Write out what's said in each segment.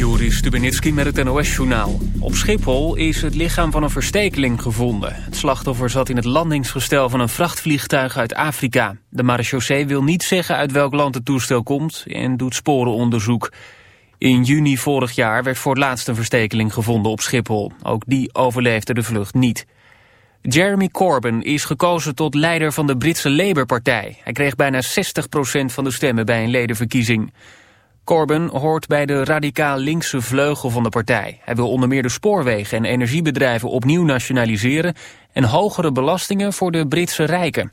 Joris Stubenitski met het NOS-journaal. Op Schiphol is het lichaam van een verstekeling gevonden. Het slachtoffer zat in het landingsgestel van een vrachtvliegtuig uit Afrika. De marechaussee wil niet zeggen uit welk land het toestel komt en doet sporenonderzoek. In juni vorig jaar werd voor het laatst een verstekeling gevonden op Schiphol. Ook die overleefde de vlucht niet. Jeremy Corbyn is gekozen tot leider van de Britse Labour-partij. Hij kreeg bijna 60% van de stemmen bij een ledenverkiezing. Corbyn hoort bij de radicaal linkse vleugel van de partij. Hij wil onder meer de spoorwegen en energiebedrijven opnieuw nationaliseren... en hogere belastingen voor de Britse rijken.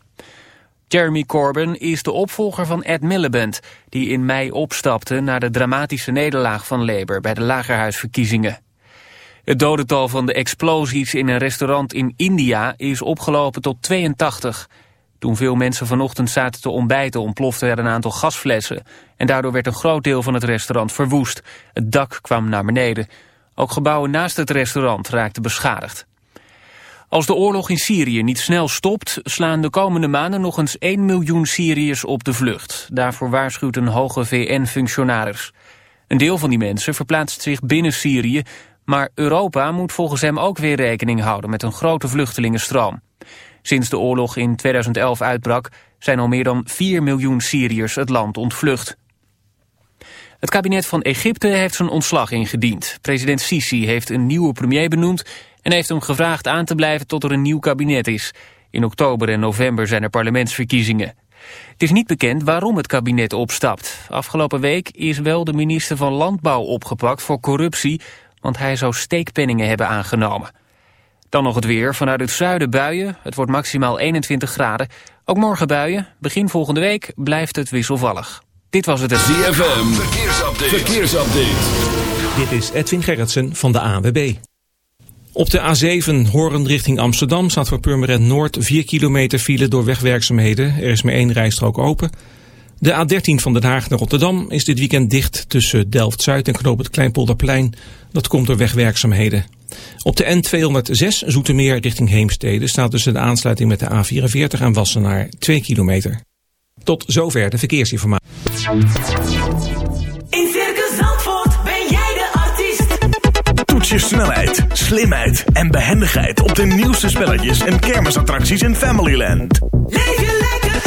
Jeremy Corbyn is de opvolger van Ed Miliband... die in mei opstapte na de dramatische nederlaag van Labour... bij de lagerhuisverkiezingen. Het dodental van de explosies in een restaurant in India is opgelopen tot 82. Toen veel mensen vanochtend zaten te ontbijten ontplofte er een aantal gasflessen. En daardoor werd een groot deel van het restaurant verwoest. Het dak kwam naar beneden. Ook gebouwen naast het restaurant raakten beschadigd. Als de oorlog in Syrië niet snel stopt, slaan de komende maanden nog eens 1 miljoen Syriërs op de vlucht. Daarvoor waarschuwt een hoge VN-functionaris. Een deel van die mensen verplaatst zich binnen Syrië, maar Europa moet volgens hem ook weer rekening houden met een grote vluchtelingenstroom. Sinds de oorlog in 2011 uitbrak zijn al meer dan 4 miljoen Syriërs het land ontvlucht. Het kabinet van Egypte heeft zijn ontslag ingediend. President Sisi heeft een nieuwe premier benoemd en heeft hem gevraagd aan te blijven tot er een nieuw kabinet is. In oktober en november zijn er parlementsverkiezingen. Het is niet bekend waarom het kabinet opstapt. Afgelopen week is wel de minister van Landbouw opgepakt voor corruptie, want hij zou steekpenningen hebben aangenomen. Dan nog het weer. Vanuit het zuiden buien. Het wordt maximaal 21 graden. Ook morgen buien. Begin volgende week blijft het wisselvallig. Dit was het... ZFM. Verkeersupdate. Verkeersupdate. Dit is Edwin Gerritsen van de ANWB. Op de A7 Horen richting Amsterdam staat voor Purmerend Noord 4 kilometer file door wegwerkzaamheden. Er is maar één rijstrook open. De A13 van Den Haag naar Rotterdam is dit weekend dicht tussen Delft-Zuid en Knoop het Kleinpolderplein. Dat komt door wegwerkzaamheden. Op de N206 Zoetermeer richting Heemstede staat tussen de aansluiting met de A44 en Wassenaar 2 kilometer. Tot zover de verkeersinformatie. In Circus Zandvoort ben jij de artiest. Toets je snelheid, slimheid en behendigheid op de nieuwste spelletjes en kermisattracties in Familyland. Leef je lekker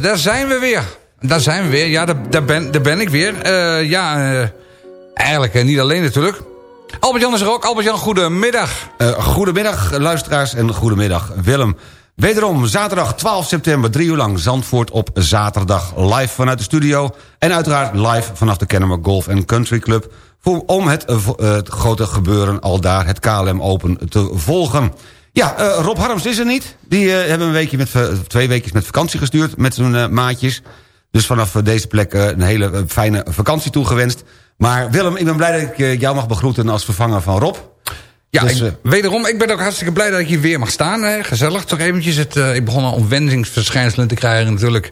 Daar zijn we weer. Daar zijn we weer, ja, daar, ben, daar ben ik weer. Eh, ja, eh, eigenlijk eh, niet alleen natuurlijk. Albert-Jan is er ook. Albert-Jan, goedemiddag. Goedemiddag luisteraars en goedemiddag Willem. Wederom zaterdag 12 september, drie uur lang Zandvoort op zaterdag. Live vanuit de studio en uiteraard live vanaf de Kennemer Golf Country Club... Om het, het grote gebeuren al daar, het KLM Open, te volgen. Ja, eh, Rob Harms is er niet. Die eh, hebben een weekje met, va- twee weekjes met vakantie gestuurd met zijn eh, maatjes. Dus vanaf eh, deze plek eh, een hele eh, fijne vakantie toegewenst. Maar Willem, ik ben blij dat ik eh, jou mag begroeten als vervanger van Rob. Ja, Dus, ik- eh, wederom, ik ben ook hartstikke blij dat ik hier weer mag staan. Hè. Gezellig, toch eventjes. Het, eh, ik begon al ontwendingsverschijnselen te krijgen natuurlijk.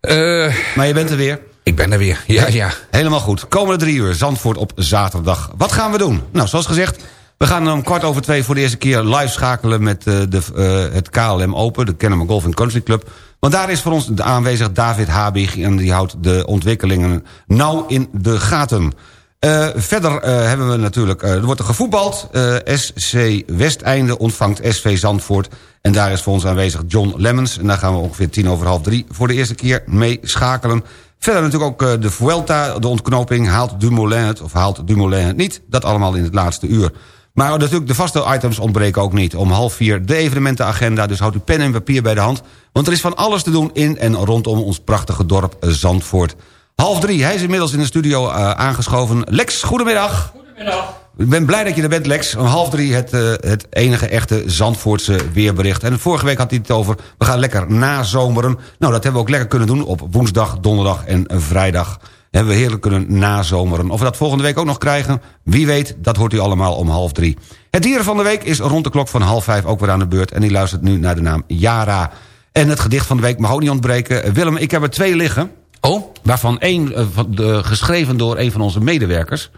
Eh, Maar je bent er weer. ik ben er weer, ja, ja. Helemaal goed. Komende drie uur, Zandvoort op zaterdag. Wat gaan we doen? Nou, zoals gezegd, we gaan om kwart over twee... voor de eerste keer live schakelen met eh, de, eh, het KLM Open... de Kennemer Golf Country Club. Want daar is voor ons aanwezig David Habig... en die houdt de ontwikkelingen nauw in de gaten. Eh, verder hebben we natuurlijk... er wordt er gevoetbald. SC Westeinde ontvangt SV Zandvoort. En daar is voor ons aanwezig John Lemmens. En daar gaan we ongeveer tien over half drie... voor de eerste keer mee schakelen. Verder natuurlijk ook de Vuelta, de ontknoping. Haalt Dumoulin het of haalt Dumoulin het niet? Dat allemaal in het laatste uur. Maar natuurlijk de vaste items ontbreken ook niet. Om half vier de evenementenagenda, dus houdt u pen en papier bij de hand. Want er is van alles te doen in en rondom ons prachtige dorp Zandvoort. Half drie, hij is inmiddels in de studio eh, aangeschoven. Lex, goedemiddag. Goedemiddag. Ik ben blij dat je er bent, Lex. Om half drie het, eh, het enige echte Zandvoortse weerbericht. En vorige week had hij het over, we gaan lekker nazomeren. Nou, dat hebben we ook lekker kunnen doen op woensdag, donderdag en vrijdag. Hebben we heerlijk kunnen nazomeren. Of we dat volgende week ook nog krijgen, wie weet, dat hoort u allemaal om half drie. Het dieren van de week is rond de klok van half vijf ook weer aan de beurt. En die luistert nu naar de naam Yara. En het gedicht van de week mag ook niet ontbreken. Eh, Willem, ik heb er twee liggen. Oh, Waarvan één eh, de, geschreven door een van onze medewerkers.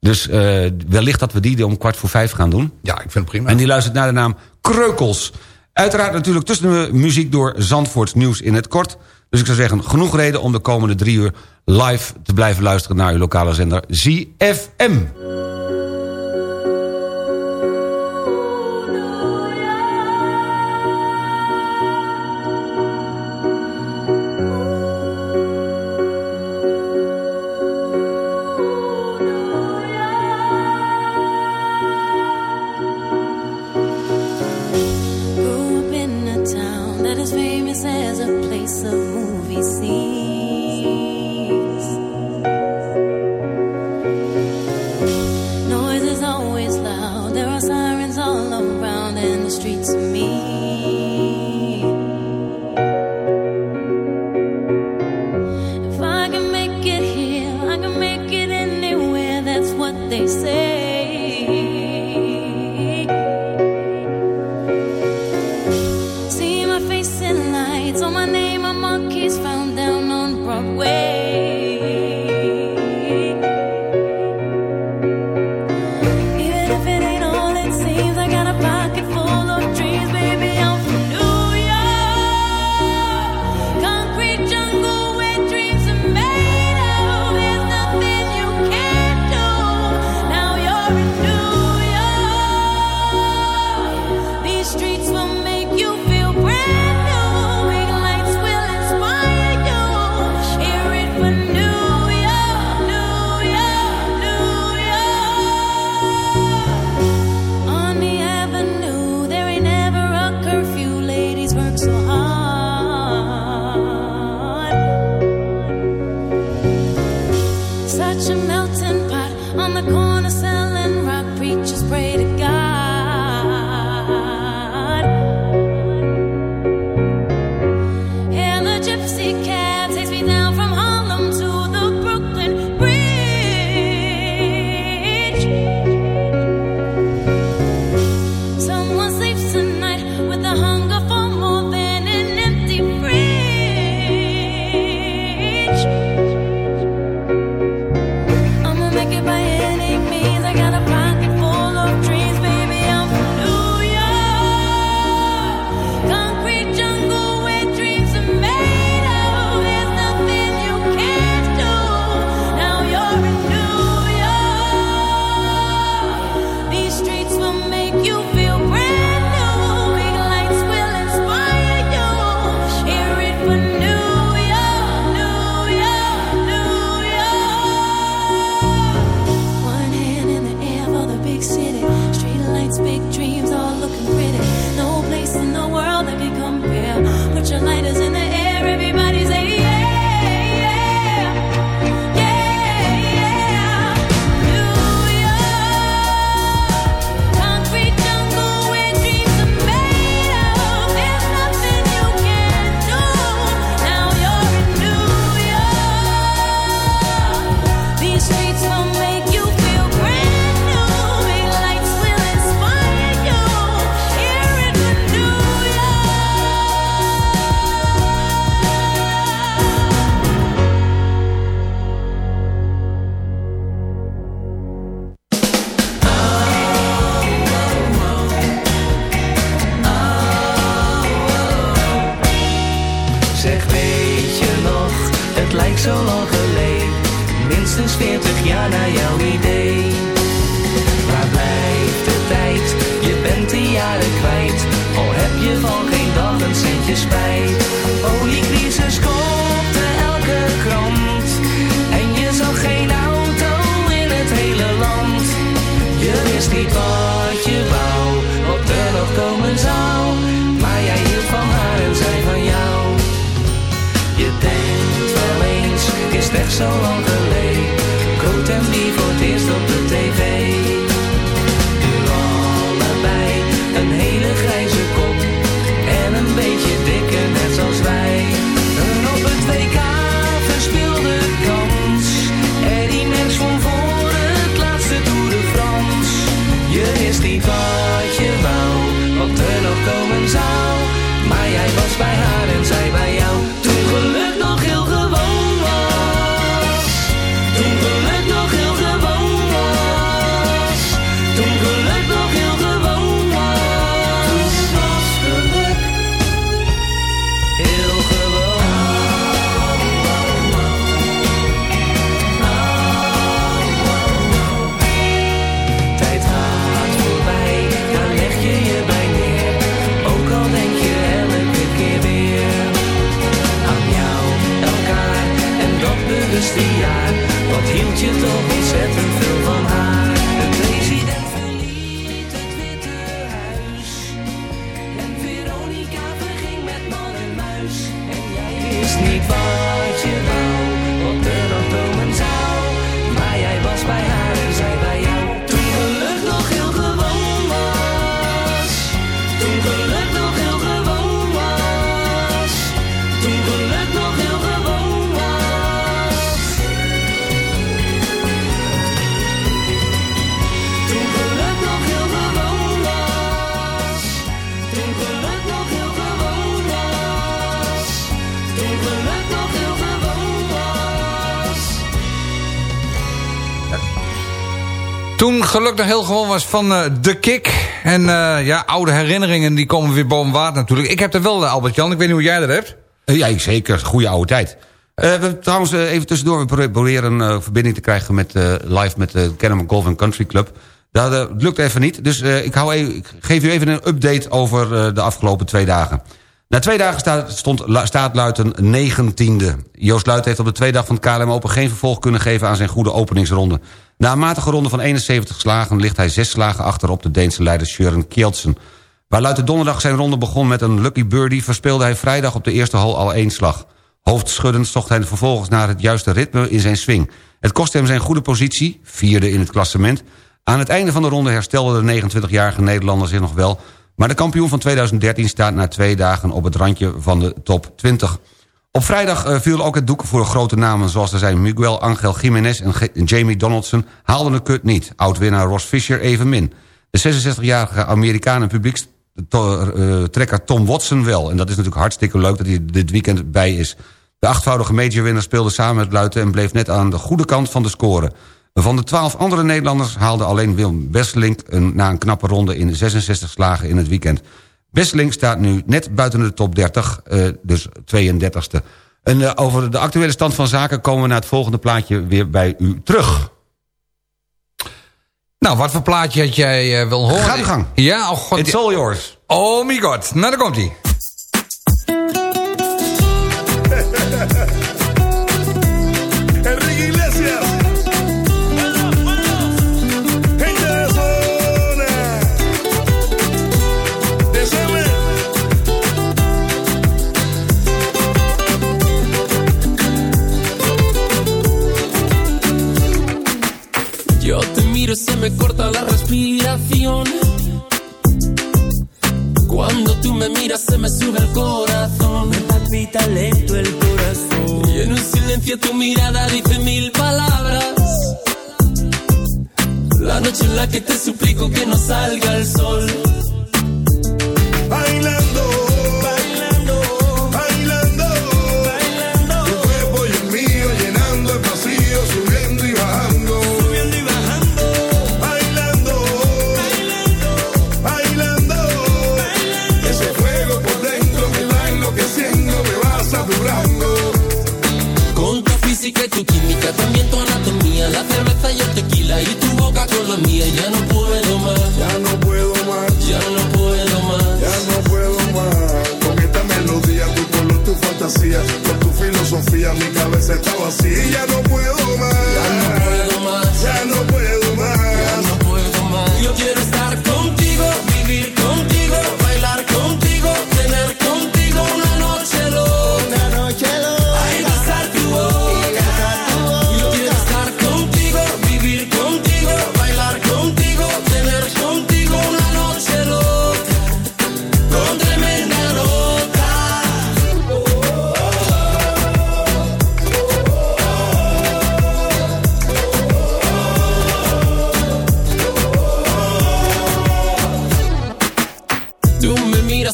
Dus eh, wellicht dat we die om kwart voor vijf gaan doen. ja, ik vind het prima. En die luistert naar de naam Kreukels. Uiteraard natuurlijk tussen de muziek door Zandvoorts nieuws in het kort. Dus ik zou zeggen, genoeg reden om de komende drie uur live te blijven luisteren naar uw lokale zender ZFM. she's always Toen geluk nog heel gewoon was van eh, de kick. En eh, ja, oude herinneringen die komen weer boven water natuurlijk. Ik heb er wel, eh, Albert-Jan. Ik weet niet hoe jij dat hebt. Uh, ja, zeker. Goede oude tijd. we, trouwens, even tussendoor. We proberen een verbinding te krijgen met, live met de Kennemer Golf Country Club. Nou, dat, lukt even niet, dus eh, ik, hou even, geef u even een update over eh, de afgelopen twee dagen. Na twee dagen staat, stond staat Luiten 19e. Joost Luiten heeft op de tweede dag van het KLM Open geen vervolg kunnen geven aan zijn goede openingsronde. Na een matige ronde van 71 slagen ligt hij zes slagen achter op de Deense leider Sjören Kjeldsen. Waar Luiten donderdag zijn ronde begon met een lucky birdie... verspeelde hij vrijdag op de eerste hole al één slag. Hoofdschuddend zocht hij vervolgens naar het juiste ritme in zijn swing. Het kostte hem zijn goede positie, vierde in het klassement... Aan het einde van de ronde herstelde de 29-jarige Nederlander zich nog wel... maar de kampioen van 2013 staat na twee dagen op het randje van de top 20. Op vrijdag eh, viel ook het doek voor grote namen zoals er zijn Miguel Angel Jiménez en Jamie Donaldson... haalden de kut niet, Oudwinnaar Ross Fisher evenmin. De 66-jarige Amerikaan en publiekstrekker eh, Tom Watson wel. En dat is natuurlijk hartstikke leuk dat hij dit weekend bij is. De achtvoudige majorwinnaar speelde samen met Luiten... en bleef net aan de goede kant van de score... Van de twaalf andere Nederlanders haalde alleen Willem Besselink... Een, na een knappe ronde in 66 slagen in het weekend. Besselink staat nu net buiten de top 30, uh, eh, dus 32e. En eh, over de actuele stand van zaken komen we na het volgende plaatje weer bij u terug. Nou, wat voor plaatje had jij eh, wil horen? Ga de gang. Ja, oh god. It's all yours. Oh my god. Nou, daar komt-ie.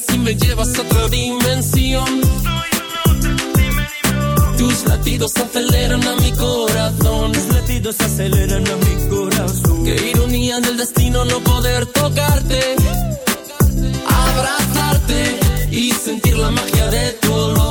si me llevas a otra dimensión. Soy un Tus latidos aceleran a mi corazón. Tus latidos aceleran a mi corazón. Qué ironía del destino no poder tocarte, abrazarte y sentir la magia de tu olor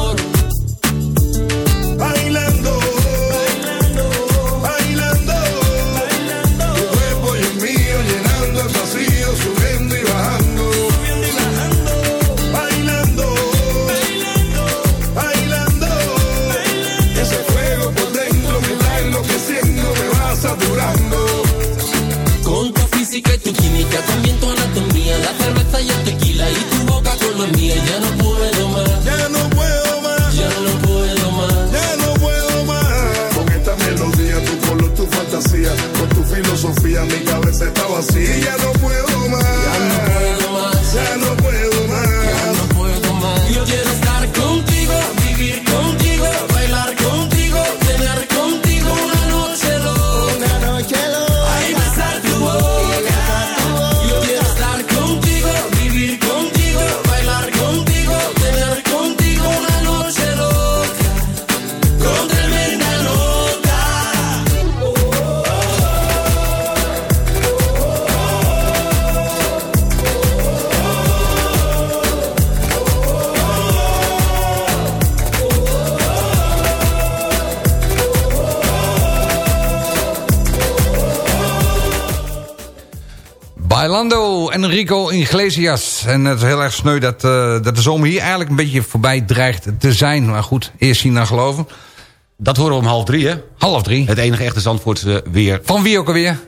Enrico Iglesias. En het is heel erg sneu dat, eh, dat de zomer hier eigenlijk een beetje voorbij dreigt te zijn. Maar goed, eerst zien dan geloven. Dat horen we om half drie, hè? Half drie. Het enige echte Zandvoortse weer. Van wie ook alweer?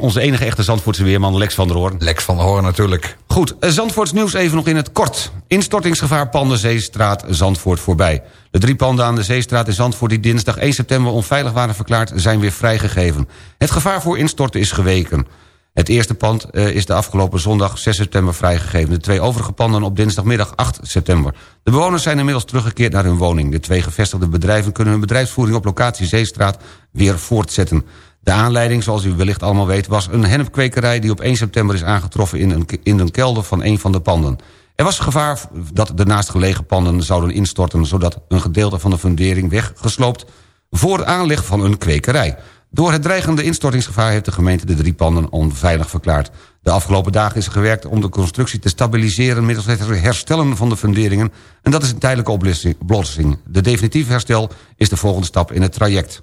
Onze enige echte Zandvoortse weerman Lex van der Hoorn. Lex van der Hoorn natuurlijk. Goed, eh, Zandvoorts nieuws even nog in het kort. Instortingsgevaar Pandenzeestraat Zandvoort voorbij. De drie panden aan de Zeestraat in Zandvoort die dinsdag 1 september onveilig waren verklaard... zijn weer vrijgegeven. Het gevaar voor instorten is geweken. Het eerste pand eh, is de afgelopen zondag 6 september vrijgegeven. De twee overige panden op dinsdagmiddag 8 september. De bewoners zijn inmiddels teruggekeerd naar hun woning. De twee gevestigde bedrijven kunnen hun bedrijfsvoering op locatie Zeestraat weer voortzetten. De aanleiding, zoals u wellicht allemaal weet, was een hennepkwekerij... die op 1 september is aangetroffen in een, in een kelder van een van de panden. Er was gevaar dat de naastgelegen panden zouden instorten... zodat een gedeelte van de fundering weggesloopt... voor de aanleg van een kwekerij. Door het dreigende instortingsgevaar heeft de gemeente de drie panden onveilig verklaard. De afgelopen dagen is er gewerkt om de constructie te stabiliseren... middels het herstellen van de funderingen... en dat is een tijdelijke oplossing-. De definitief herstel is de volgende stap in het traject.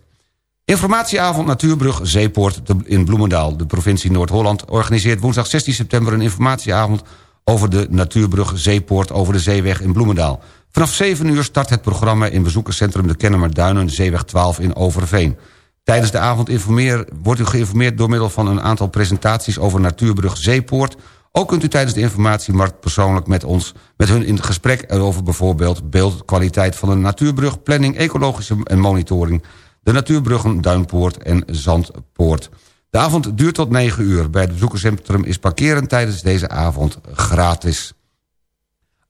Informatieavond Natuurbrug Zeepoort in Bloemendaal. De provincie Noord-Holland organiseert woensdag 16 september... een informatieavond over de Natuurbrug Zeepoort over de Zeeweg in Bloemendaal. Vanaf 7 uur start het programma in bezoekerscentrum de Kennemer Duinen... Zeeweg 12 in Overveen. Tijdens de avond wordt u geïnformeerd door middel van een aantal presentaties... over Natuurbrug Zeepoort. Ook kunt u tijdens de informatiemarkt persoonlijk met ons... met hun in gesprek over bijvoorbeeld beeldkwaliteit van een natuurbrug... planning, ecologische en monitoring... de natuurbruggen Duinpoort en Zandpoort. De avond duurt tot 9 uur. Bij het bezoekerscentrum is parkeren tijdens deze avond gratis.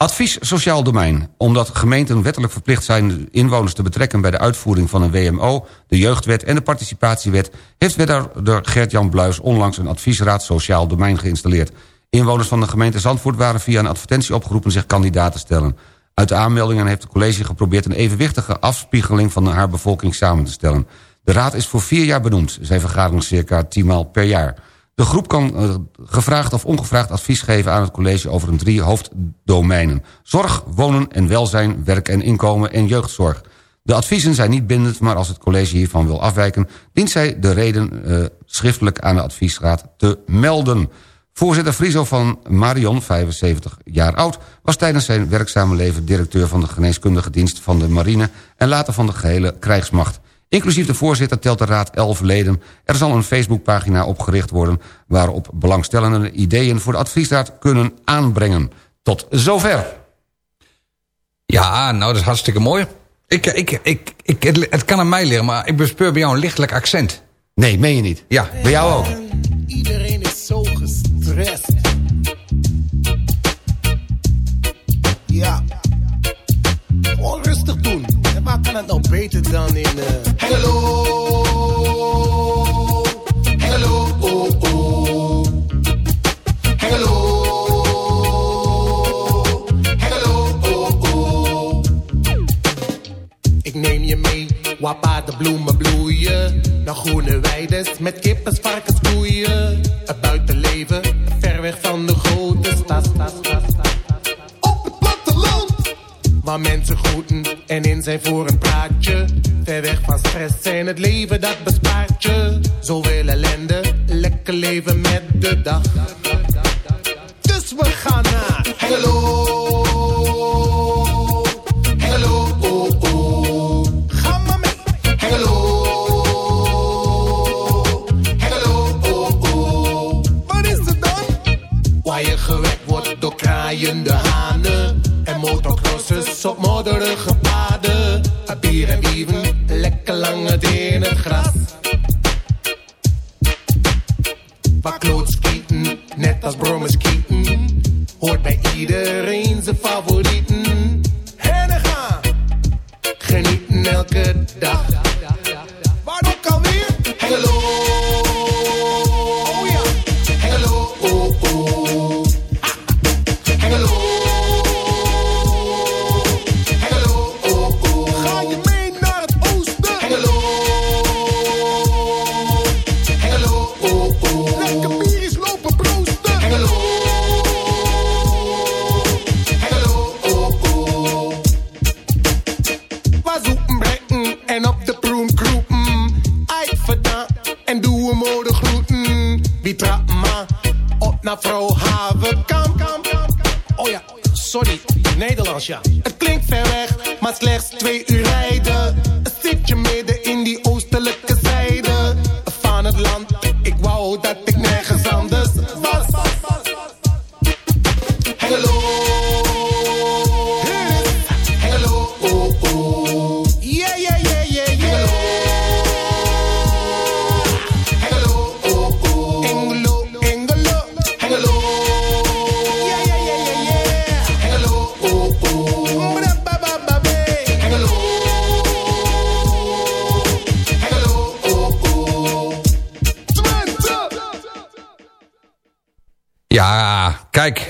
Advies Sociaal Domein. Omdat gemeenten wettelijk verplicht zijn inwoners te betrekken... bij de uitvoering van een WMO, de Jeugdwet en de Participatiewet... heeft wethouder Gert-Jan Bluis onlangs een adviesraad Sociaal Domein geïnstalleerd. Inwoners van de gemeente Zandvoort waren via een advertentie opgeroepen... zich kandidaat te stellen. Uit de aanmeldingen heeft het college geprobeerd... een evenwichtige afspiegeling van haar bevolking samen te stellen. De raad is voor vier jaar benoemd. Zij vergaderen circa tien maal per jaar. De groep kan eh, gevraagd of ongevraagd advies geven aan het college... over een drie hoofddomeinen. Zorg, wonen en welzijn, werk en inkomen en jeugdzorg. De adviezen zijn niet bindend, maar als het college hiervan wil afwijken... dient zij de reden eh, schriftelijk aan de adviesraad te melden. Voorzitter Friso van Marion, 75 jaar oud... was tijdens zijn werkzame leven directeur van de geneeskundige dienst van de marine... en later van de gehele krijgsmacht. Inclusief de voorzitter telt de raad 11 leden. Er zal een Facebookpagina opgericht worden... waarop belangstellenden ideeën voor de adviesraad kunnen aanbrengen. Tot zover. Ja, nou, dat is hartstikke mooi. Ik, ik, ik, ik, het, het kan aan mij liggen, maar ik bespeur bij jou een lichtelijk accent. Nee, meen je niet? Ja. Bij jou ook? Iedereen is zo gestrest. Kan het nou beter dan in... eh Hello. Hello. Oh, oh. Hello. Hello. Oh, oh. Ik neem je mee, waar paardenbloemen bloeien. Naar groene weides met kippen, varkens, koeien. Het buitenleven, ver weg van de waar mensen groeten en in zijn voor een praatje. Ver weg van stress en het leven dat bespaart je. Zoveel ellende, lekker leven met de dag. Dus we gaan naar Hello. Hello, oh, oh. Ga maar mee. Hello. Hello, oh, oh. Wat is het dan? Waar je gewekt wordt door kraaiende hanen. Op modderige paden. Bier en wieven, lekker lang het in het gras.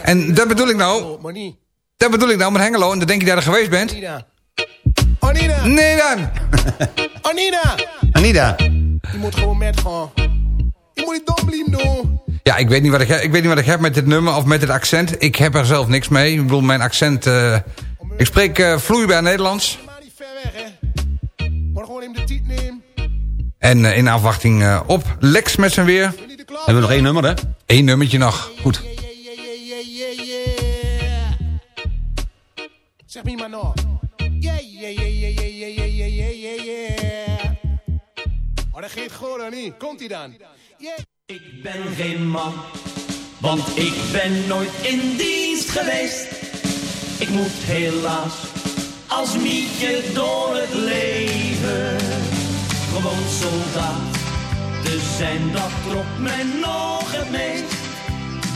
En dat bedoel ik nou. Oh. Dat bedoel ik nou met Hengelo. En dan denk je dat je er geweest bent. Anita. Anita. Nee dan. Anita. Anita. Je moet gewoon met gaan. Je moet niet dom blijven doen. Ja, ik weet, niet wat ik, heb, ik weet niet wat ik heb met dit nummer of met dit accent. Ik heb er zelf niks mee. Ik bedoel, mijn accent... eh, ik spreek eh, vloeibaar Nederlands. Maar niet ver weg, hè. Maar gewoon even de tijd nemen. En eh, in afwachting eh, op Lex met zijn weer. Er Hebben we nog één nummer, hè? Eén nummertje nog. Goed. Zeg me maar nog. Yeah, yeah, yeah, yeah, yeah, yeah, yeah, yeah, yeah, yeah. Oh, dat goed, of niet? Komt-ie dan? Yeah. Ik ben geen man, want ik ben nooit in dienst geweest. Ik moet helaas als mietje door het leven. Gewoon soldaat te zijn, dat trok mij nog het meest.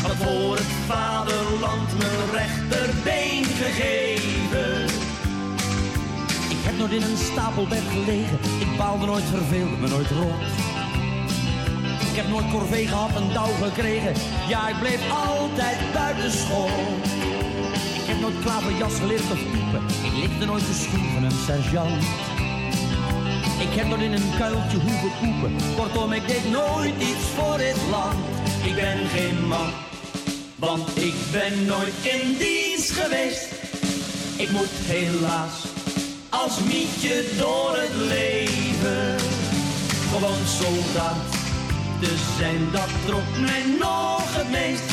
Voor het vaderland mijn rechterbeen gegeven. Ik heb nooit in een stapelbed gelegen, ik baalde nooit verveeld, me nooit rot. Ik heb nooit corvée gehad en dauw gekregen. Ja, ik bleef altijd buiten school. Ik heb nooit klaverjas geleerd of piepen. Ik likte nooit de schoen van een sergeant. Ik heb nooit in een kuiltje hoeven poepen. Kortom, ik deed nooit iets voor dit land. Ik ben geen man, want ik ben nooit in dienst geweest. Ik moet helaas als mietje door het leven. Gewoon soldaat te zijn, dat trok mij nog het meest.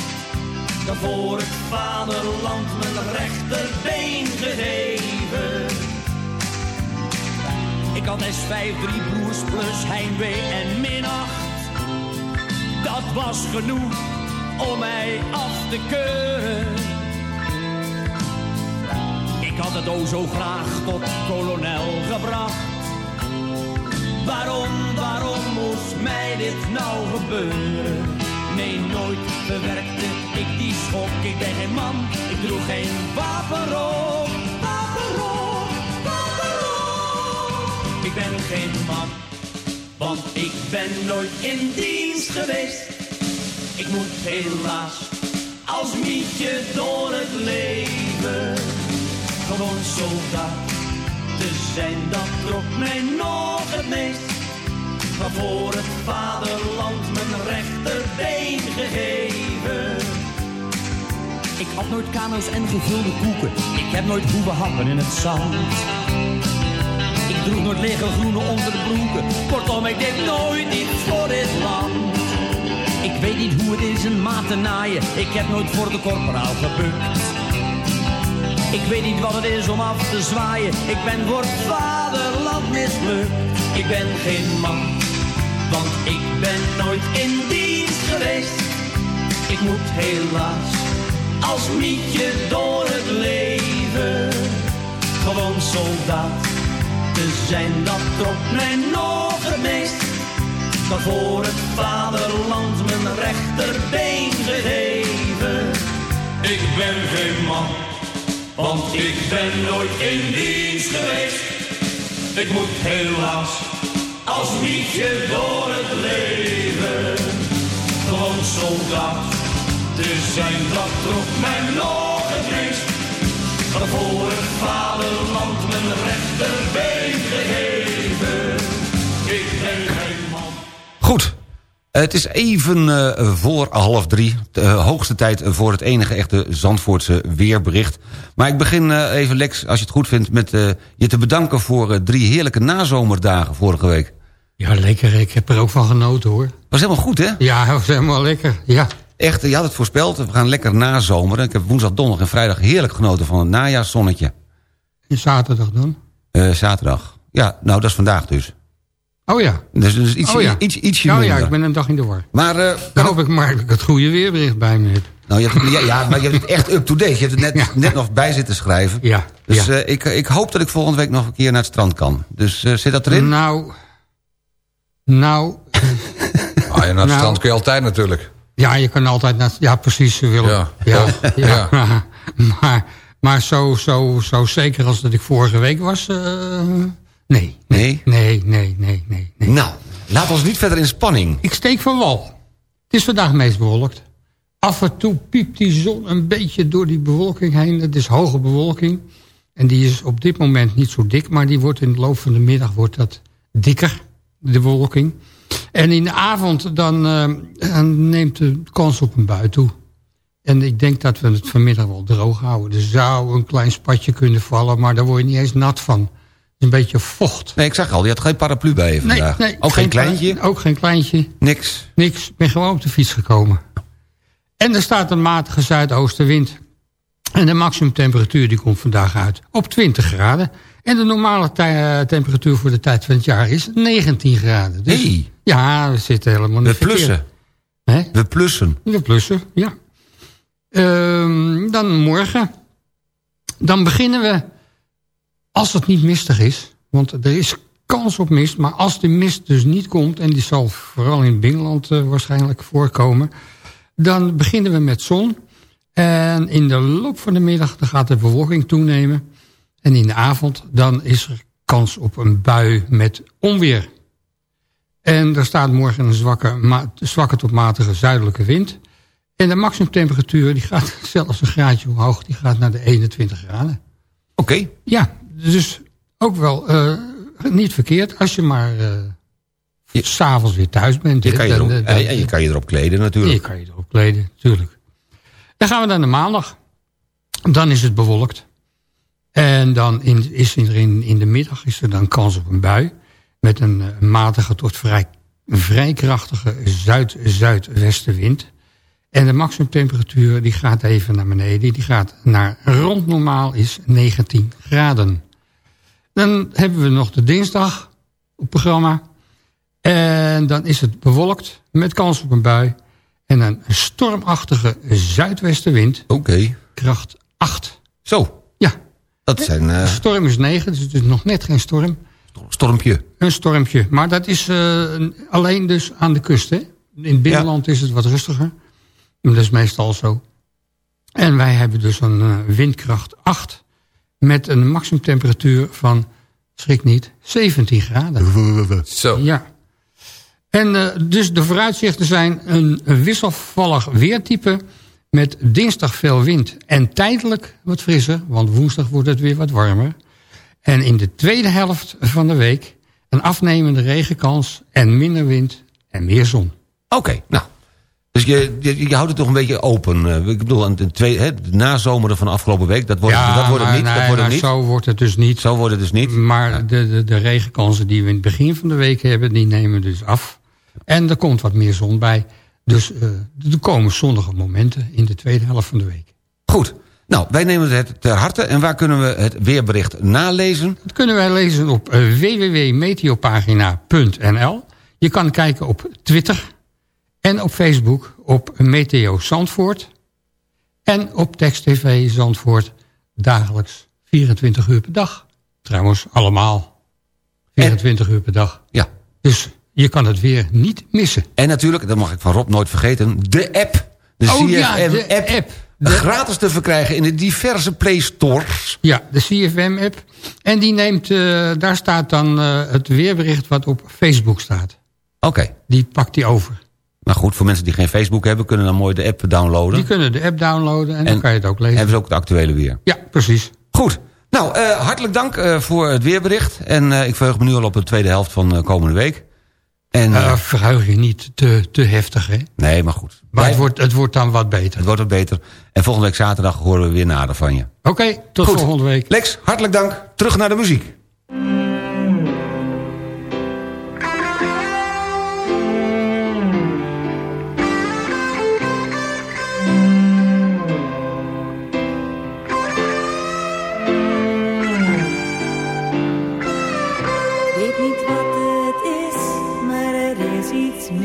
Dan voor het vaderland mijn rechterbeen gegeven. Ik had S5, drie broers plus Heimwee en min 8. Dat was genoeg om mij af te keuren. Ik had het o zo graag tot kolonel gebracht. Waarom, waarom moest mij dit nou gebeuren? Nee, nooit bewerkte ik die schok. Ik ben geen man, ik droeg geen wapenrok. Wapenrok, wapenrok. Ik ben geen man, want ik ben nooit in dienst geweest. Ik moet helaas als mietje door het leven. Gewoon soldaat te zijn, dat trok mij nog het meest. Maar voor het vaderland mijn rechterbeen gegeven. Ik had nooit kano's en gevulde koeken. Ik heb nooit hoeven happen in het zand. Ik droeg nooit lege groene onderbroeken. Kortom, ik deed nooit iets voor dit land. Ik weet niet hoe het is een maat te naaien. Ik heb nooit voor de korporaal gebukt. Ik weet niet wat het is om af te zwaaien. Ik ben voor het vaderland mislukt. Ik ben geen man, want ik ben nooit in dienst geweest. Ik moet helaas als mietje door het leven. Gewoon soldaat te zijn, dat trok mij nog het meest. Voor het vaderland mijn rechterbeen gegeven. Ik ben geen man. Want ik ben nooit in dienst geweest. Ik moet helaas als mietje door het leven. Gewoon soldaat te zijn, dat trok mij nog het. Maar voor het vaderland mijn rechterbeen gegeven. Het is even eh, voor half drie. De eh, hoogste tijd voor het enige echte Zandvoortse weerbericht. Maar ik begin eh, even, Lex, als je het goed vindt... met je te bedanken voor drie heerlijke nazomerdagen vorige week. Ja, lekker. Ik heb er ook van genoten, hoor. Was helemaal goed, hè? Ja, was helemaal lekker. Ja. Echt, je had het voorspeld. We gaan lekker nazomeren. Ik heb woensdag, donderdag en vrijdag heerlijk genoten van het najaarszonnetje. En zaterdag dan? Zaterdag. Ja, nou, dat is vandaag dus. Oh ja. Dus, dus iets, oh ja. iets, ietsje oh, minder. ja, ik ben een dag in de war. Maar, eh, Dan hoop ik maar dat ik het goede weerbericht bij me heb. nou, je hebt, ja, ja, maar je hebt het echt up-to-date. Je hebt het net, Ja. net nog bij zitten schrijven. Ja. Dus ja. eh, ik, ik hoop dat ik volgende week nog een keer naar het strand kan. Dus eh, zit dat erin? Nou... Nou... Ah, ja, naar het Nou. strand kun je altijd natuurlijk. Ja, je kan altijd naar... Ja, precies, Willem. Ja, ja, ja. Ja. Maar, maar zo, zo, zo zeker als dat ik vorige week was... eh, nee. Nee? Nee, nee, nee, nee, nee. Nou, laat ons niet verder in spanning. Ik steek van wal. Het is vandaag meest bewolkt. Af en toe piept die zon een beetje door die bewolking heen. Het is hoge bewolking. En die is op dit moment niet zo dik. Maar die wordt in de loop van de middag wordt dat dikker, de bewolking. En in de avond dan, eh, neemt de kans op een bui toe. En ik denk dat we het vanmiddag wel droog houden. Er zou een klein spatje kunnen vallen, maar daar word je niet eens nat van. Een beetje vocht. Nee, ik zag al, je had geen paraplu bij je vandaag. Nee, nee, Ook geen, kleintje? klein- ook geen kleintje. Niks. Niks. Ik ben gewoon op de fiets gekomen. En er staat een matige zuidoostenwind. En de maximumtemperatuur die komt vandaag uit op 20 graden. En de normale eh, temperatuur voor de tijd van het jaar is 19 graden. Dus Hey. ja, we zitten helemaal We niet verkeerd. plussen. Hè? We plussen. De plussen, ja. Ehm, dan morgen. Dan beginnen we, als het niet mistig is... want er is kans op mist... maar als de mist dus niet komt... en die zal vooral in het binnenland eh, waarschijnlijk voorkomen... dan beginnen we met zon. En in de loop van de middag dan gaat de bewolking toenemen. En in de avond dan is er kans op een bui met onweer. En er staat morgen een zwakke, zwakke tot matige zuidelijke wind. En de maximumtemperatuur die gaat zelfs een graadje omhoog. Die gaat naar de 21 graden. Oké. Ja, dus ook wel eh, niet verkeerd als je maar eh Je- s'avonds weer thuis bent. Je kan je, Dan, erop, eh, dan- en je kan je erop kleden natuurlijk. je kan je erop kleden, natuurlijk. Dan gaan we naar de maandag. Dan is het bewolkt. En dan in, is er in, in de middag is er dan kans op een bui. Met een eh, matige tot vrij, vrij krachtige zuid-zuidwestenwind. En de maximumtemperatuur die gaat even naar beneden. Die gaat naar rond normaal is 19 graden. Dan hebben we nog de dinsdag op programma. En dan is het bewolkt met kans op een bui. En een stormachtige zuidwestenwind, Oké. kracht 8. Zo, Ja, dat zijn eh storm is 9, dus het is nog net geen storm. stormpje. Een stormpje, maar dat is eh, alleen dus aan de kust. Hè? In het binnenland is het wat rustiger. Dat is meestal zo. En wij hebben dus een eh, windkracht 8 met een maximumtemperatuur van, schrik niet, 17 graden. Zo. Ja. En eh, dus de vooruitzichten zijn een, een wisselvallig weertype... met dinsdag veel wind en tijdelijk wat frisser... want woensdag wordt het weer wat warmer. En in de tweede helft van de week... een afnemende regenkans en minder wind en meer zon. Oké, nou. Dus je, je, je houdt het toch een beetje open. eh, ik bedoel, de, twee, hè, de nazomeren van de afgelopen week, dat wordt, dat wordt het niet. nee, dat wordt het niet. zo wordt het dus niet. Zo wordt het dus niet. Maar de, de, de regenkansen die we in het begin van de week hebben... die nemen dus af. En er komt wat meer zon bij. Dus eh, er komen zonnige momenten in de tweede helft van de week. Goed. Nou, wij nemen het ter harte. En waar kunnen we het weerbericht nalezen? Dat kunnen wij lezen op eh, www.meteopagina.nl. Je kan kijken op Twitter en op Facebook op Meteo Zandvoort. En op Text TV Zandvoort dagelijks 24 uur per dag. Trouwens, allemaal 24 uur per dag. Ja. Dus je kan het weer niet missen. En natuurlijk, dat mag ik van Rob nooit vergeten, de app. De Oh ja, de CFM-app. app. De- Gratis te verkrijgen in de diverse Play Stores. Ja, de CFM-app. En die neemt, eh, daar staat dan eh, het weerbericht wat op Facebook staat. Oké. Die pakt die over. Nou goed, voor mensen die geen Facebook hebben... kunnen dan mooi de app downloaden. Die kunnen de app downloaden en, dan kan je het ook lezen. Hebben ze ook het actuele weer. Ja, precies. Goed. Nou, eh, hartelijk dank eh, voor het weerbericht. En eh, ik verheug me nu al op de tweede helft van komende week. En, verhuig je niet te, te heftig, hè? nee, maar goed. Maar het wordt, het wordt dan wat beter. het wordt wat beter. En volgende week zaterdag horen we weer nader van je. Oké, tot Goed. volgende week. Lex, hartelijk dank. Terug naar de muziek.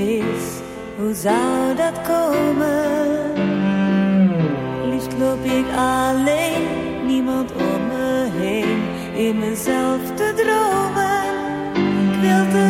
Hoe zou dat komen? Liefst loop ik alleen, niemand om me heen, in mezelf te dromen. Ik wil terug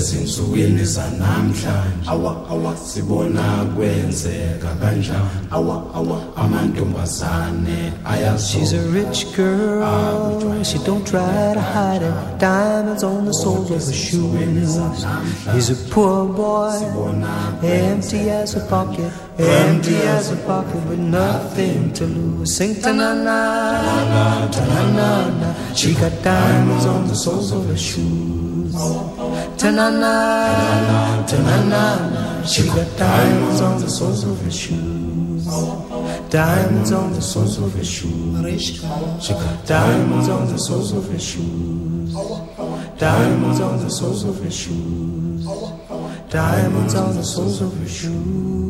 ezinsukwini zanamhlanje. Sibona kwenzeka kanjani? Amantombazane she's a rich girl. Ah, she don't try to hide it diamonds on the soles of her shoes. he's a poor boy. Empty as a pocket. Empty as a pocket with nothing to lose. Sing ta na na. Na na na na. She got diamonds on the soles of her shoes dimes. Ta-na-na, tana na. She got diamonds on the soles of her shoes. Diamonds on the soles of her shoes. She got diamonds on the soles of her shoes. Diamonds on the soles of her shoes. Diamonds on the soles of her shoes.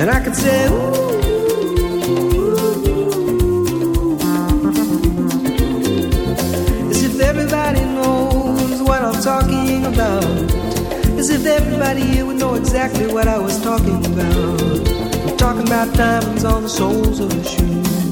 And I could say, Ooh, as if everybody knows what I'm talking about. As if everybody here would know exactly what I was talking about. I'm talking about diamonds on the soles of her shoes.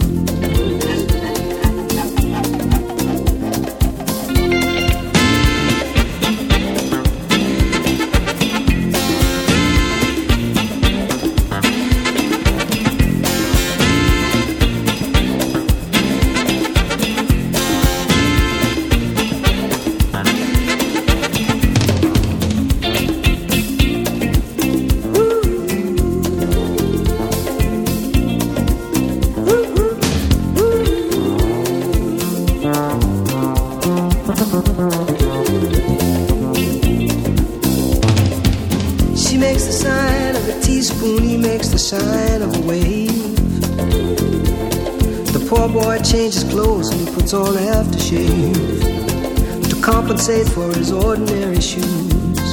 For his ordinary shoes.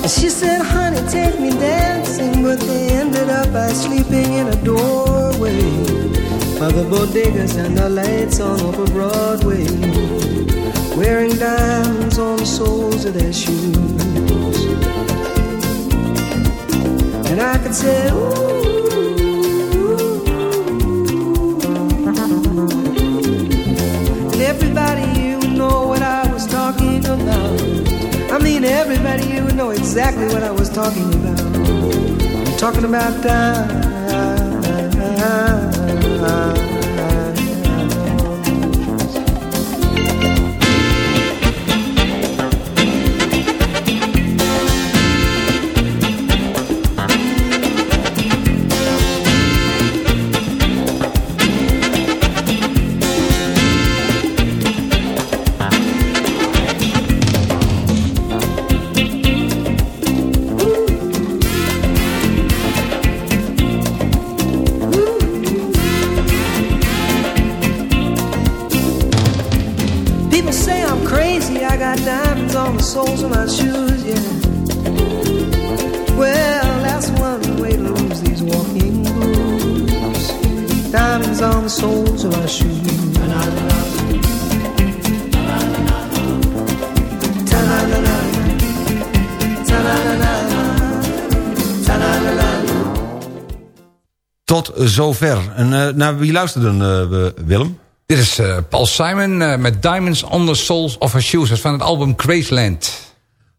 And she said, honey, take me dancing, but they ended up by sleeping in a doorway by the bodegas and the lights on over Broadway wearing diamonds on the soles of their shoes. And I could say, ooh. Exactly what I was talking about. I'm talking about diamonds. Soles of. Well, that's one way lose these walking blues. On the of. Tot zover. En eh, naar wie luisterden uh, we, Willem? Dit is eh, Paul Simon eh, met Diamonds on the Soles of Her Shoes. Dat is van het album Graceland.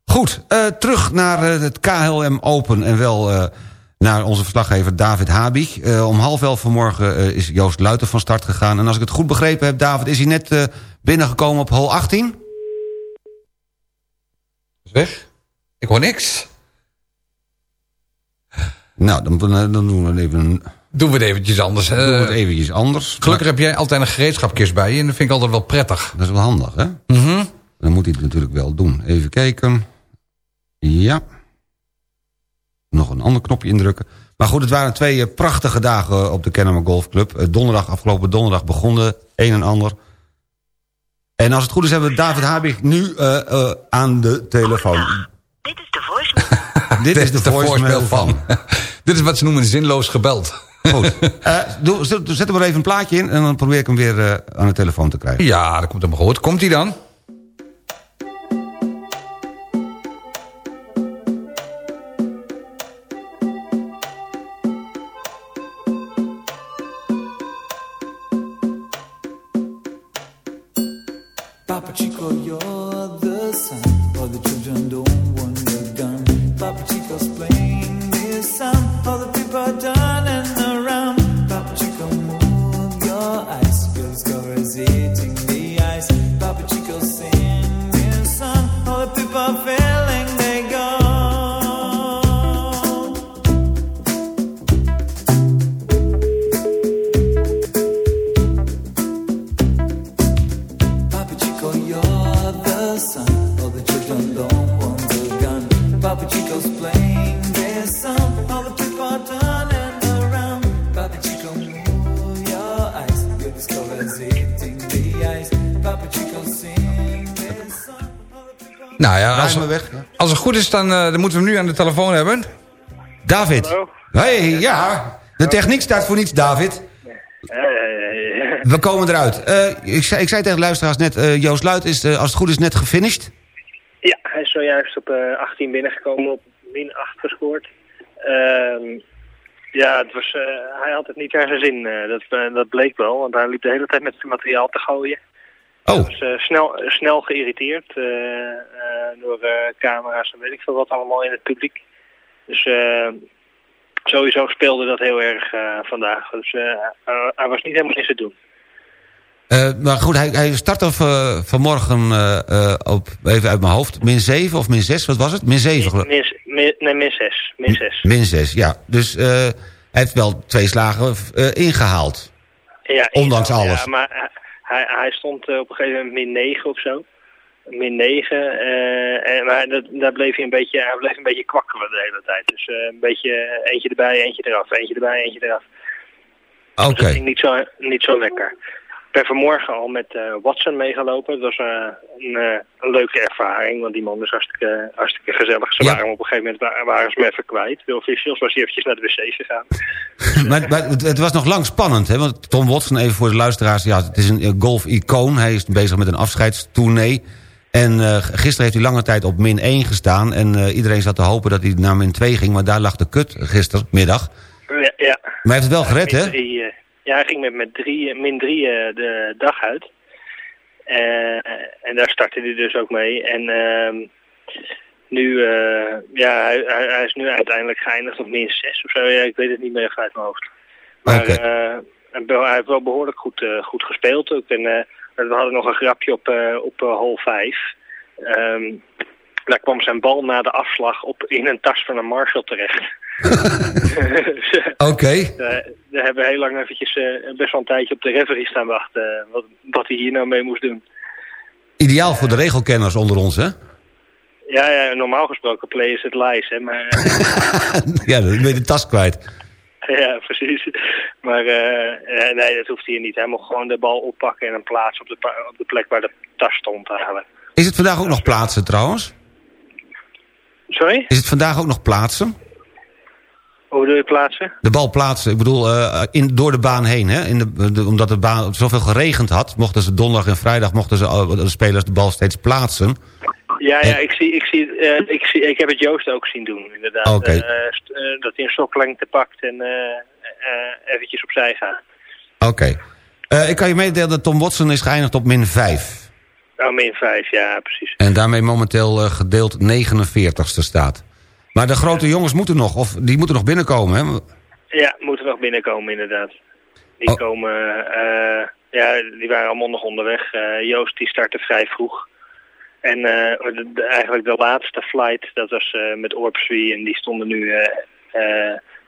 Goed, eh, terug naar het KLM Open en wel naar onze verslaggever David Habig. Om half elf vanmorgen is Joost Luiten van start gegaan. En als ik het goed begrepen heb, David, is hij net binnengekomen op hole 18? Is weg? Ik hoor niks. Nou, dan, dan doen we even... Doen we het eventjes anders. Doen we het eventjes anders. Gelukkig heb jij altijd een gereedschapkist bij je. En dat vind ik altijd wel prettig. Dat is wel handig, hè? Mhm. Dan moet hij het natuurlijk wel doen. Even kijken. Ja. Nog een ander knopje indrukken. Maar goed, het waren twee eh, prachtige dagen op de Kennemer Golf Club. Eh, Donderdag, afgelopen donderdag begonnen een en ander. En als het goed is hebben we David Habig nu eh, eh, aan de telefoon. Dit is de voicemail. Dit is de voicemail van. Dit is wat ze noemen zinloos gebeld. Goed. Eh, doe, zet er maar even een plaatje in... en dan probeer ik hem weer eh, aan de telefoon te krijgen. Ja, dat komt helemaal goed. Komt hij dan? Dan, eh, dan moeten we hem nu aan de telefoon hebben. David. Hallo. Hey, ja. De techniek staat voor niets, David. We komen eruit. Eh, ik, zei, ik zei tegen de luisteraars net, eh, Joost Luit is, eh, als het goed is, net gefinished. Ja, hij is zojuist op eh 18 binnengekomen, op min 8 gescoord. Ehm, ja, het was, eh, hij had het niet naar zijn zin. eh, dat, dat bleek wel, want hij liep de hele tijd met zijn materiaal te gooien. Oh. Hij was snel, snel geïrriteerd eh, eh, door eh, camera's en weet ik veel wat allemaal in het publiek. Dus sowieso speelde dat heel erg vandaag. Dus hij- was niet helemaal in zijn doen. Eh, maar goed, hij, hij start of, vanmorgen eh, op, even uit mijn hoofd, min 7 of min 6, wat was het? Min 7 geloof ik. Min, min, nee, min 6. Min 6. Min 6, ja. Dus hij heeft wel twee slagen eh, ingehaald. Ja, Ondanks alles. Ja, maar hij- hij, stond eh, op een gegeven moment min 9 of zo. Min 9. eh, en, maar dat, daar bleef hij een beetje, hij bleef een beetje kwakkelen de hele tijd. Dus eh, een beetje eentje erbij, eentje eraf, eentje erbij, eentje eraf. Oké. Dus dat ging niet zo, niet zo lekker. Ik ben vanmorgen al met eh, Watson meegelopen. Dat was eh, een, eh, een leuke ervaring, want die man is hartstikke, hartstikke gezellig. Ze Ja. waren op een gegeven moment wa- waren ze me even kwijt. De officials was hij eventjes naar de wc gegaan. maar, maar het, was nog lang spannend, hè? Want Tom Watson, even voor de luisteraars... Ja, het is een golf-icoon. Hij is bezig met een afscheidstournee. En eh, gisteren heeft hij lange tijd op min 1 gestaan. En iedereen zat te hopen dat hij naar min 2 ging. Maar daar lag de kut gistermiddag. Ja, ja. Maar hij heeft het wel gered, hè? Ja, hij ging met, met drie, min drie eh, de dag uit. Eh, en daar startte hij dus ook mee. En ehm, nu, eh, ja, hij, hij, is nu uiteindelijk geëindigd op min zes of zo. Ja, ik weet het niet meer uit mijn hoofd. Maar hij heeft wel behoorlijk goed, goed gespeeld ook. En we hadden nog een grapje op, op hole 5. Ehm, daar kwam zijn bal na de afslag op in een tas van een Marshall terecht. Oké. Eh, we hebben heel lang eventjes eh, best wel een tijdje op de referee staan wachten. eh, wat, wat hij hier nou mee moest doen. Ideaal voor de regelkenners onder ons, hè? Ja, ja normaal gesproken play is het lies, hè. Maar, ja, dan ben je de tas kwijt. ja, precies. Maar nee, dat hoeft hier niet. Hij mocht gewoon de bal oppakken en hem plaatsen op de, op de plek waar de tas stond eigenlijk. Is het vandaag ook nog plaatsen, trouwens? Sorry? Is het vandaag ook nog plaatsen? Hoe bedoel je plaatsen? De bal plaatsen, ik bedoel, eh, in, door de baan heen. Hè? In de, de- omdat de baan zoveel geregend had, mochten ze donderdag en vrijdag... mochten ze, al- de spelers de bal steeds plaatsen. Ja, ja, ik, zie, ik, zie, eh, ik, zie, ik heb het Joost ook zien doen, inderdaad. Eh, eh, dat hij een stoklengte pakt en eh, eh, eventjes opzij gaat. Oké. Eh, ik kan je meedelen dat Tom Watson is geëindigd op min 5. Nou, min 5, ja, precies. En daarmee momenteel eh, gedeeld 49ste staat. Maar de grote jongens moeten nog, of die moeten nog binnenkomen, hè? Ja, moeten nog binnenkomen inderdaad. Die Oh. komen, eh, ja, die waren allemaal nog onderweg. Eh, Joost die startte vrij vroeg. En eh, de- de- eigenlijk de laatste flight, dat was met Orpsby en die stonden nu,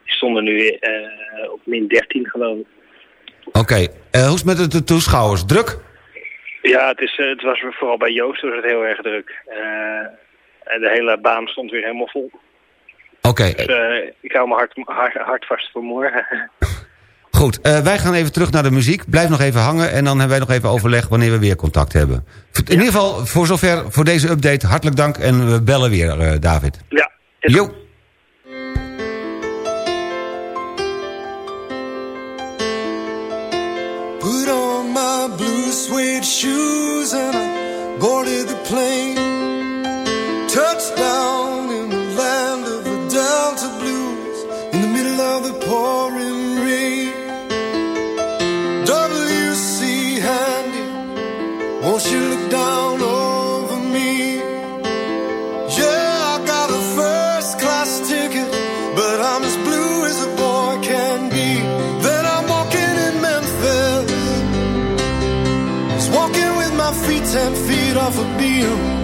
die stonden nu op min 13 geloof ik. Oké. Hoe is het met de, toeschouwers? Druk? Ja, het, is, het was vooral bij Joost was het heel erg druk. En de hele baan stond weer helemaal vol. Oké. Dus eh, ik hou me hard, hard, hard vast voor morgen. Goed, eh, wij gaan even terug naar de muziek. Blijf nog even hangen en dan hebben wij nog even overleg wanneer we weer contact hebben. In ieder geval, voor zover, voor deze update, hartelijk dank en we bellen weer, eh, David. Ja. Jo. Put on my blue suede shoes and I boarded the plane. Touchdown pouring rain. W.C. Handy, won't you look down over me? Yeah, I got a first class ticket, but I'm as blue as a boy can be. Then I'm walking in Memphis, just walking with my feet ten feet off a beam.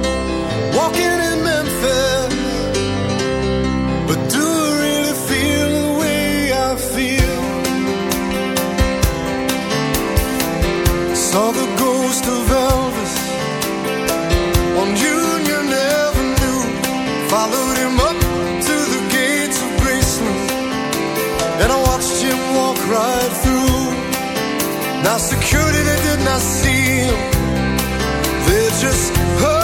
Our security, they did not steal. They're just.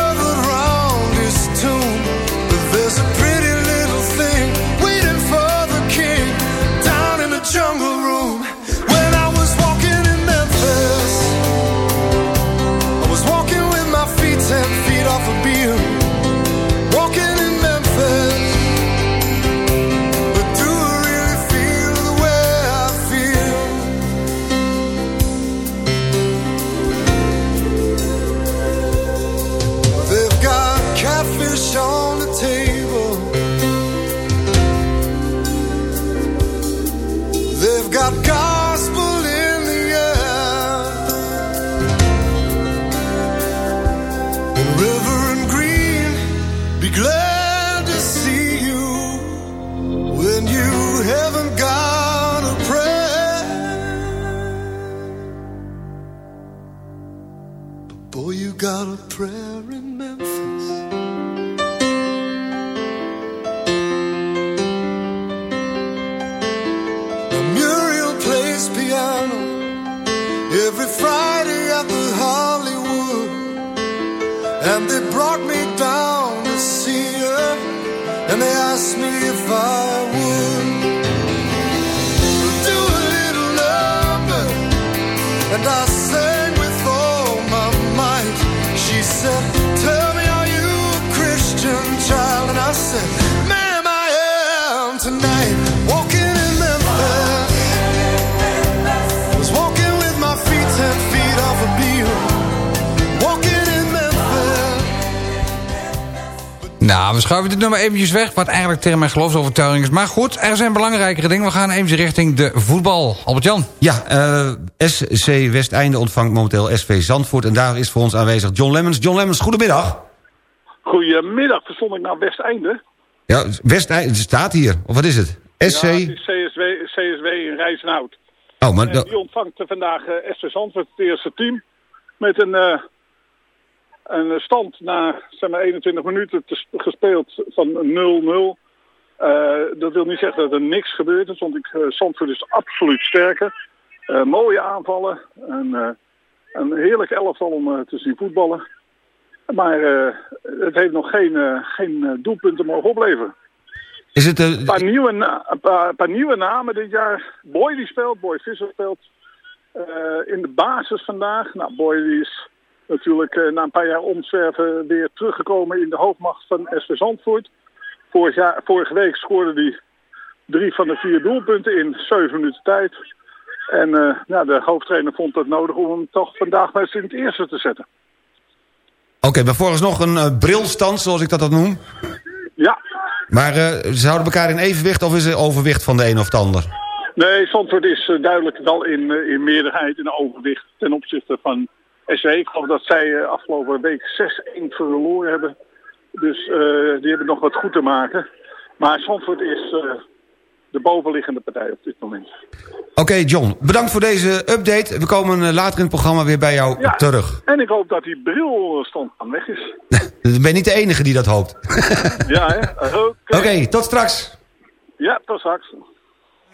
Nou, we schuiven dit nummer eventjes weg, wat eigenlijk tegen mijn geloofsovertuiging is. Maar goed, er zijn belangrijkere dingen. We gaan eventjes richting de voetbal. Albert-Jan. Ja, eh, SC Westeinde ontvangt momenteel SV Zandvoort... en daar is voor ons aanwezig John Lemmens. John Lemmens, goedemiddag. Goedemiddag, verstond ik naar Westeinde. Ja, Westeinde, het staat hier. Of wat is het? SC... Ja, het is CSW, CSW in Rijzenhout. Oh, maar... En die ontvangt vandaag eh, SV Zandvoort, het eerste team. Met een, eh, een stand na zeg maar, 21 minuten te sp- gespeeld van 0-0. Eh, dat wil niet zeggen dat er niks gebeurt is, want ik, eh, Zandvoort is absoluut sterker. Eh, mooie aanvallen. En, eh, een heerlijk elftal om eh, te zien voetballen. Maar eh, het heeft nog geen, eh, geen eh, doelpunten mogen opleveren. Is het... Een paar, nieuwe een paar, een paar nieuwe namen dit jaar. Boy die speelt, Boy Visser speelt eh, in de basis vandaag. Nou, Boy die is natuurlijk eh, na een paar jaar omzwerven weer teruggekomen in de hoofdmacht van SV Zandvoort. Vorig jaar, vorige week scoorde hij drie van de vier doelpunten in zeven minuten tijd. En eh, nou, de hoofdtrainer vond het nodig om hem toch vandaag maar eens in het eerste te zetten. Oké, maar vooralsnog een eh, brilstand, zoals ik dat dan noem. Ja, Maar eh, ze houden elkaar in evenwicht of is er overwicht van de een of de ander? Nee, Zandvoort is duidelijk wel in, in meerderheid in overwicht ten opzichte van SW. Ik geloof dat zij eh, afgelopen week 6-1 verloren hebben. Dus eh, die hebben nog wat goed te maken. Maar Zandvoort is eh, de bovenliggende partij op dit moment. Oké, John, bedankt voor deze update. We komen later in het programma weer bij jou Ja. terug. En ik hoop dat die brilstand aan weg is. Ik ben niet de enige die dat hoopt. ja, hè? Oké. Oké, tot straks. Ja, tot straks.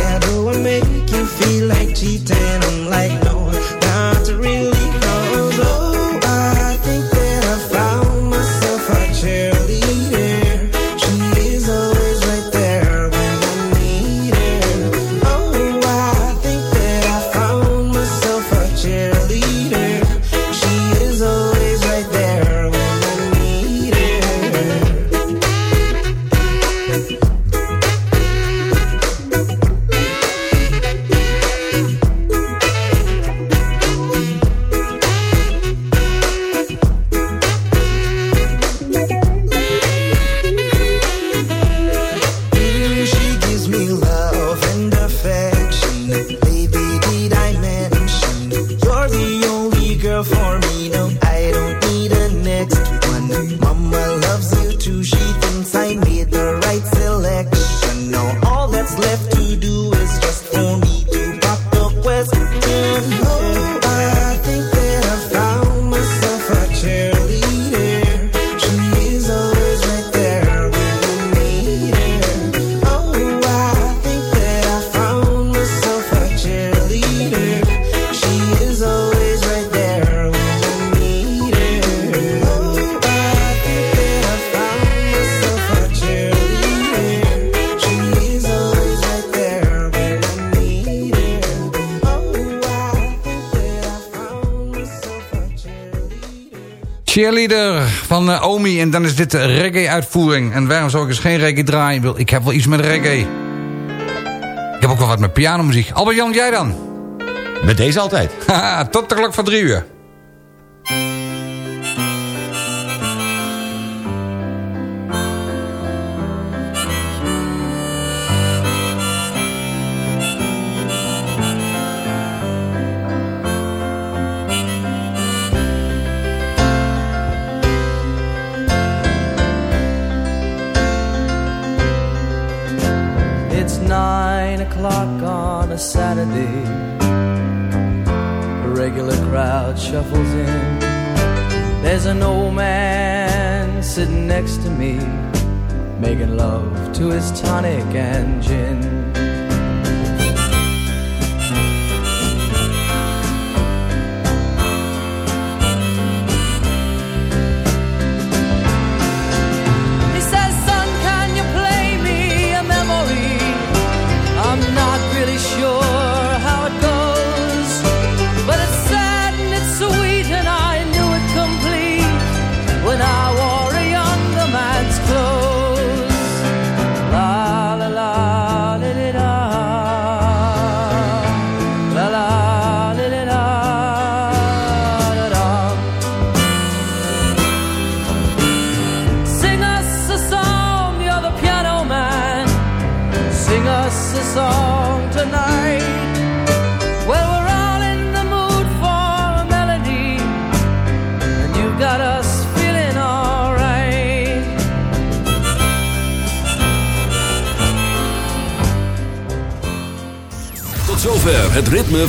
How do I make you feel like cheating. En dan is dit de reggae-uitvoering. En waarom zou ik dus geen reggae draaien? Ik wil- Ik heb wel iets met reggae. Ik heb ook wel wat met pianomuziek. Albert-Jan, jij dan? Met deze altijd. Tot de klok van drie uur. Next to me, making love to his tonic and gin.